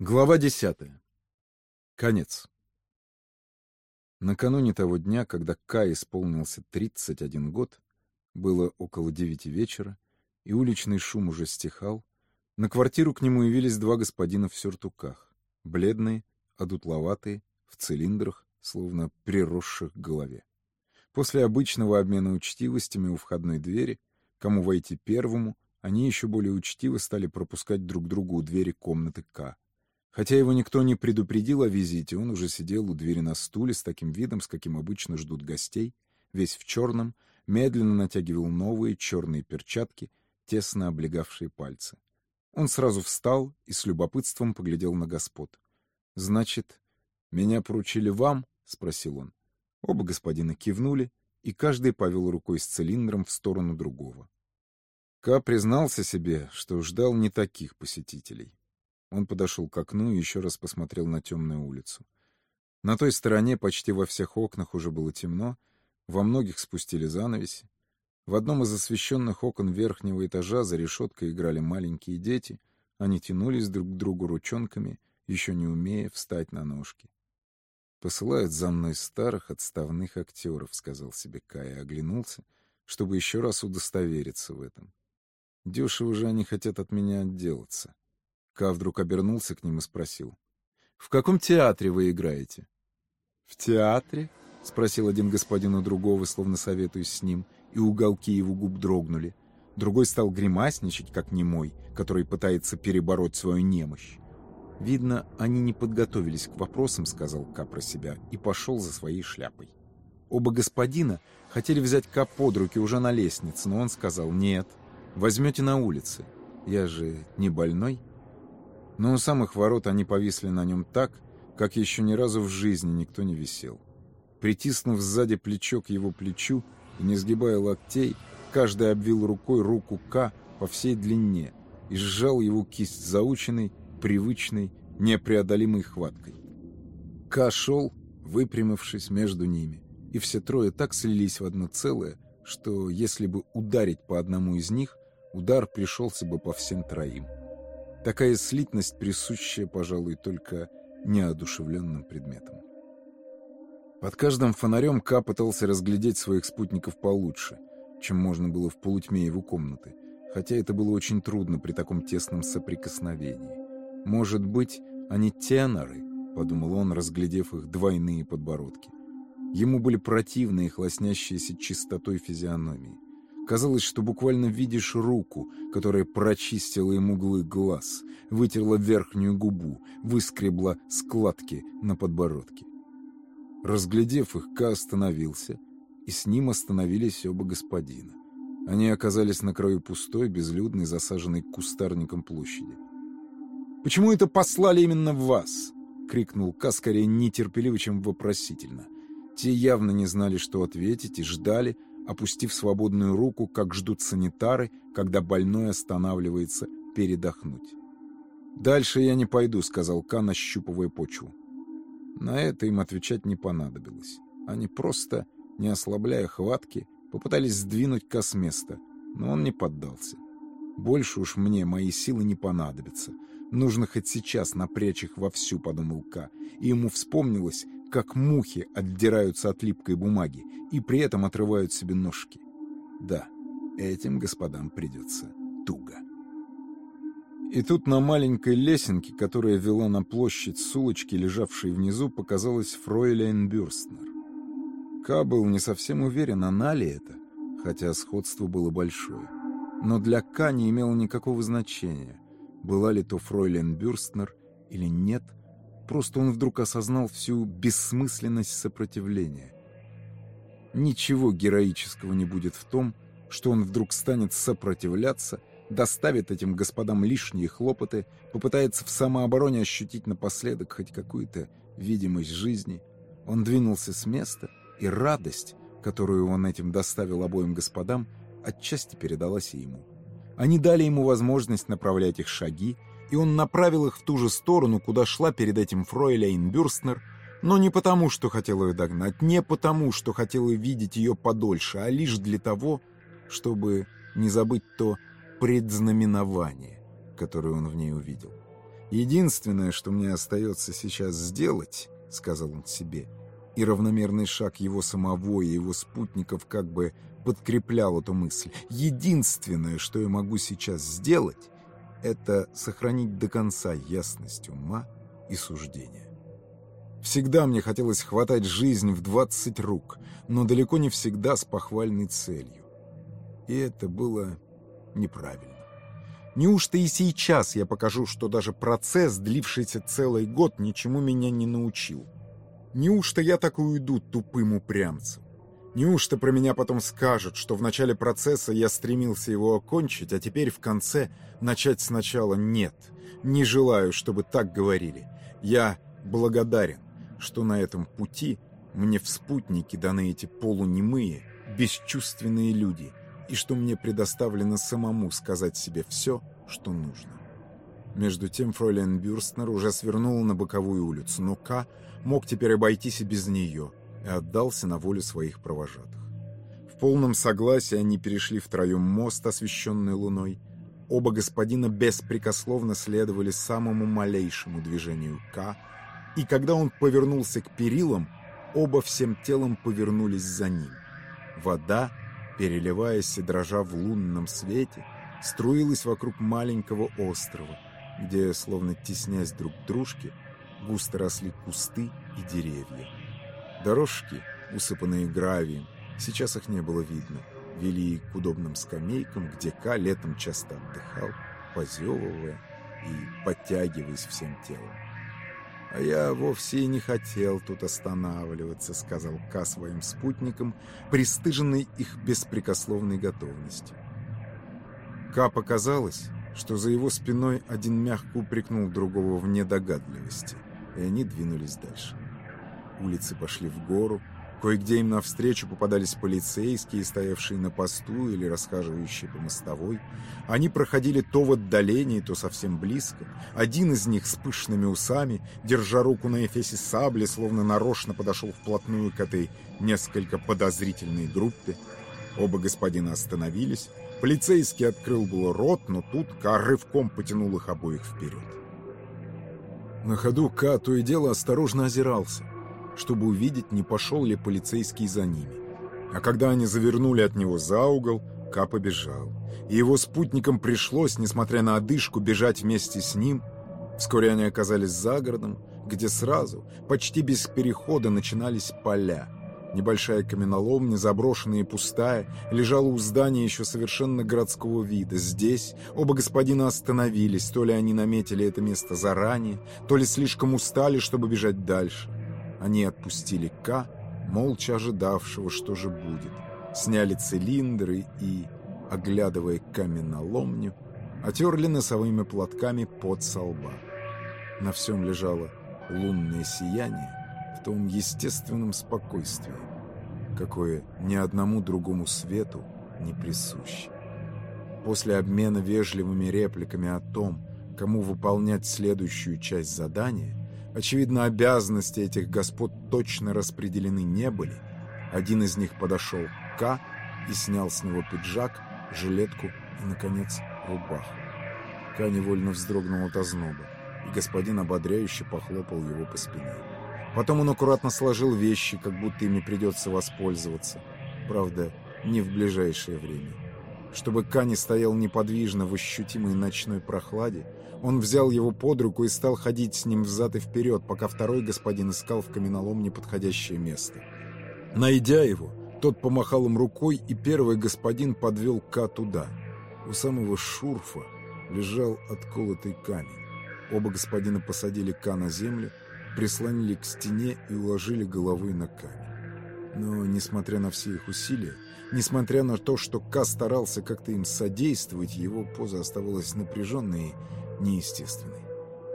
Глава десятая. Конец. Накануне того дня, когда Кай исполнился 31 год, было около девяти вечера, и уличный шум уже стихал, на квартиру к нему явились два господина в сюртуках, бледные, одутловатые, в цилиндрах, словно приросших к голове. После обычного обмена учтивостями у входной двери, кому войти первому, они еще более учтиво стали пропускать друг друга у двери комнаты К. Хотя его никто не предупредил о визите, он уже сидел у двери на стуле с таким видом, с каким обычно ждут гостей, весь в черном, медленно натягивал новые черные перчатки, тесно облегавшие пальцы. Он сразу встал и с любопытством поглядел на господ. «Значит, меня поручили вам?» — спросил он. Оба господина кивнули, и каждый повел рукой с цилиндром в сторону другого. Ка признался себе, что ждал не таких посетителей. Он подошел к окну и еще раз посмотрел на темную улицу. На той стороне почти во всех окнах уже было темно, во многих спустили занавеси. В одном из освещенных окон верхнего этажа за решеткой играли маленькие дети, они тянулись друг к другу ручонками, еще не умея встать на ножки. «Посылают за мной старых отставных актеров», — сказал себе Кай и оглянулся, чтобы еще раз удостовериться в этом. Дешево же они хотят от меня отделаться. Ка вдруг обернулся к ним и спросил. «В каком театре вы играете?» «В театре?» — спросил один господин у другого, словно советуясь с ним, и уголки его губ дрогнули. Другой стал гримасничать, как немой, который пытается перебороть свою немощь. «Видно, они не подготовились к вопросам», — сказал Ка про себя, и пошел за своей шляпой. Оба господина хотели взять Ка под руки уже на лестнице, но он сказал «нет, возьмете на улице, я же не больной». Но у самых ворот они повисли на нем так, как еще ни разу в жизни никто не висел. Притиснув сзади плечо к его плечу и не сгибая локтей, каждый обвил рукой руку К по всей длине и сжал его кисть заученной, привычной, непреодолимой хваткой. К шел, выпрямившись между ними, и все трое так слились в одно целое, что если бы ударить по одному из них, удар пришелся бы по всем троим. Такая слитность присущая, пожалуй, только неодушевленным предметам. Под каждым фонарем Ка пытался разглядеть своих спутников получше, чем можно было в полутьме его комнаты, хотя это было очень трудно при таком тесном соприкосновении. «Может быть, они теноры?» — подумал он, разглядев их двойные подбородки. Ему были противны их лоснящиеся чистотой физиономии. Казалось, что буквально видишь руку, которая прочистила ему углы глаз, вытерла верхнюю губу, выскребла складки на подбородке. Разглядев их, Ка остановился, и с ним остановились оба господина. Они оказались на краю пустой, безлюдной, засаженной кустарником площади. «Почему это послали именно вас?» — крикнул Ка скорее нетерпеливо, чем вопросительно. Те явно не знали, что ответить, и ждали, опустив свободную руку, как ждут санитары, когда больной останавливается передохнуть. «Дальше я не пойду», — сказал Кан, ощупывая почву. На это им отвечать не понадобилось. Они просто, не ослабляя хватки, попытались сдвинуть Ка с места, но он не поддался. «Больше уж мне мои силы не понадобятся. Нужно хоть сейчас напрячь их вовсю», — подумал Ка, и ему вспомнилось, как мухи отдираются от липкой бумаги и при этом отрывают себе ножки. Да, этим господам придется туго. И тут на маленькой лесенке, которая вела на площадь с улочки, лежавшей внизу, показалась фройлен Бюрстнер. Ка был не совсем уверен, она ли это, хотя сходство было большое. Но для Ка не имело никакого значения, была ли то фройлен Бюрстнер или нет – Просто он вдруг осознал всю бессмысленность сопротивления. Ничего героического не будет в том, что он вдруг станет сопротивляться, доставит этим господам лишние хлопоты, попытается в самообороне ощутить напоследок хоть какую-то видимость жизни. Он двинулся с места, и радость, которую он этим доставил обоим господам, отчасти передалась и ему. Они дали ему возможность направлять их шаги, и он направил их в ту же сторону, куда шла перед этим Фройляйн Бюрстнер, но не потому, что хотел ее догнать, не потому, что хотел видеть ее подольше, а лишь для того, чтобы не забыть то предзнаменование, которое он в ней увидел. Единственное, что мне остается сейчас сделать, — сказал он себе, и равномерный шаг его самого и его спутников как бы подкреплял эту мысль. Единственное, что я могу сейчас сделать, это сохранить до конца ясность ума и суждения. Всегда мне хотелось хватать жизнь в двадцать рук, но далеко не всегда с похвальной целью. И это было неправильно. Неужто и сейчас я покажу, что даже процесс, длившийся целый год, ничему меня не научил? Неужто я так и уйду тупым упрямцем? Неужто про меня потом скажут, что в начале процесса я стремился его окончить, а теперь в конце начать сначала нет? Не желаю, чтобы так говорили. Я благодарен что на этом пути мне в спутники даны эти полунемые, бесчувственные люди, и что мне предоставлено самому сказать себе все, что нужно. Между тем фройлен Бюрстнер уже свернула на боковую улицу, но К мог теперь обойтись и без нее, и отдался на волю своих провожатых. В полном согласии они перешли втроем мост, освещенный луной. Оба господина беспрекословно следовали самому малейшему движению К, и когда он повернулся к перилам, оба всем телом повернулись за ним. Вода, переливаясь и дрожа в лунном свете, струилась вокруг маленького острова, где, словно теснясь друг к дружке, густо росли кусты и деревья. Дорожки, усыпанные гравием, сейчас их не было видно, вели к удобным скамейкам, где Ка летом часто отдыхал, позевывая и подтягиваясь всем телом. «А я вовсе и не хотел тут останавливаться», — сказал Ка своим спутникам, пристыженный их беспрекословной готовностью. Ка показалось, что за его спиной один мягко упрекнул другого в недогадливости, и они двинулись дальше. Улицы пошли в гору, Кое-где им навстречу попадались полицейские, стоявшие на посту или расхаживающие по мостовой. Они проходили то в отдалении, то совсем близко. Один из них с пышными усами, держа руку на эфесе сабли, словно нарочно подошел вплотную к этой несколько подозрительной группе. Оба господина остановились. Полицейский открыл было рот, но тут Ка рывком потянул их обоих вперед. На ходу Ка то и дело осторожно озирался — чтобы увидеть, не пошел ли полицейский за ними. А когда они завернули от него за угол, Ка побежал. И его спутникам пришлось, несмотря на одышку, бежать вместе с ним. Вскоре они оказались за городом, где сразу, почти без перехода, начинались поля. Небольшая каменоломня, заброшенная и пустая, лежала у здания еще совершенно городского вида. Здесь оба господина остановились, то ли они наметили это место заранее, то ли слишком устали, чтобы бежать дальше. Они отпустили К, молча ожидавшего, что же будет. Сняли цилиндры и, оглядывая каменоломню, отерли носовыми платками под со лба. На всем лежало лунное сияние в том естественном спокойствии, какое ни одному другому свету не присуще. После обмена вежливыми репликами о том, кому выполнять следующую часть задания, Очевидно, обязанности этих господ точно распределены не были. Один из них подошел к К и снял с него пиджак, жилетку и, наконец, рубаху. К невольно вздрогнул от озноба, и господин ободряюще похлопал его по спине. Потом он аккуратно сложил вещи, как будто ими придется воспользоваться. Правда, не в ближайшее время. Чтобы Кани стоял неподвижно в ощутимой ночной прохладе, он взял его под руку и стал ходить с ним взад и вперед, пока второй господин искал в каменоломне подходящее место. Найдя его, тот помахал им рукой, и первый господин подвел Ка туда. У самого шурфа лежал отколотый камень. Оба господина посадили Ка на землю, прислонили к стене и уложили головой на камень. Но, несмотря на все их усилия, несмотря на то, что Ка старался как-то им содействовать, его поза оставалась напряженной неестественной.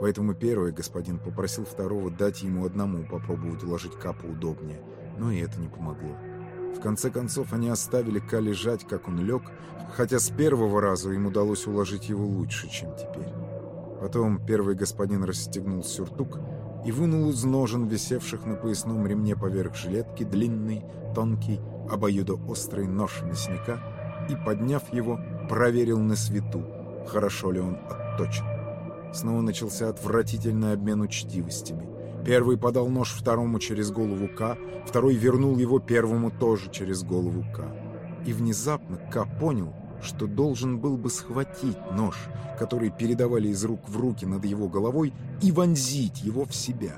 Поэтому первый господин попросил второго дать ему одному попробовать уложить Капа удобнее, но и это не помогло. В конце концов, они оставили Ка лежать, как он лег, хотя с первого раза им удалось уложить его лучше, чем теперь. Потом первый господин расстегнул сюртук и вынул из ножен, висевших на поясном ремне поверх жилетки, длинный, тонкий, обоюдоострый нож мясника и, подняв его, проверил на свету, хорошо ли он отточен. Снова начался отвратительный обмен учтивостями. Первый подал нож второму через голову К, второй вернул его первому тоже через голову К. И внезапно К понял, что должен был бы схватить нож, который передавали из рук в руки над его головой, и вонзить его в себя.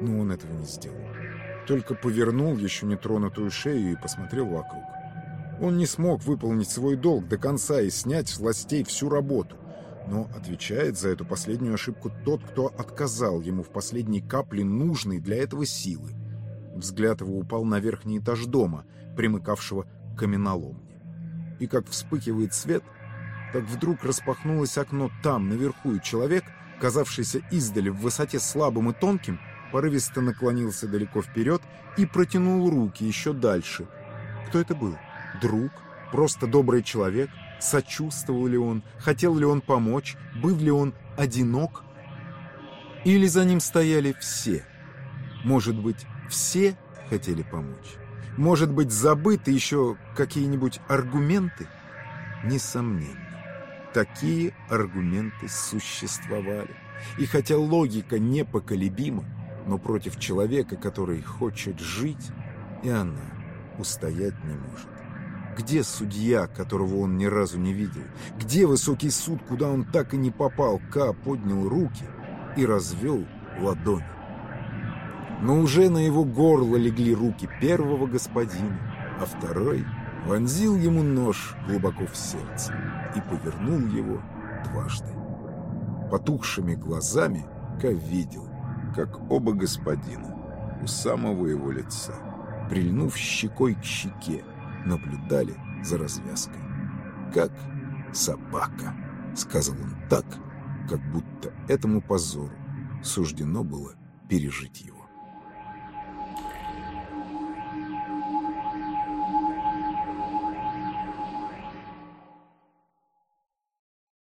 Но он этого не сделал. Только повернул еще нетронутую шею и посмотрел вокруг. Он не смог выполнить свой долг до конца и снять с властей всю работу. Но отвечает за эту последнюю ошибку тот, кто отказал ему в последней капле нужной для этого силы. Взгляд его упал на верхний этаж дома, примыкавшего к каменоломне. И как вспыхивает свет, так вдруг распахнулось окно там, наверху, и человек, казавшийся издали в высоте слабым и тонким, порывисто наклонился далеко вперед и протянул руки еще дальше. Кто это был? Друг? Просто добрый человек? Сочувствовал ли он? Хотел ли он помочь? Был ли он одинок? Или за ним стояли все? Может быть, все хотели помочь? Может быть, забыты еще какие-нибудь аргументы? Несомненно, такие аргументы существовали. И хотя логика непоколебима, но против человека, который хочет жить, и она устоять не может. Где судья, которого он ни разу не видел? Где высокий суд, куда он так и не попал? Ка поднял руки и развел ладони. Но уже на его горло легли руки первого господина, а второй вонзил ему нож глубоко в сердце и повернул его дважды. Потухшими глазами Ка видел, как оба господина у самого его лица, прильнув щекой к щеке, наблюдали за развязкой. «Как собака», — сказал он так, как будто этому позору суждено было пережить его.